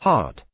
hard.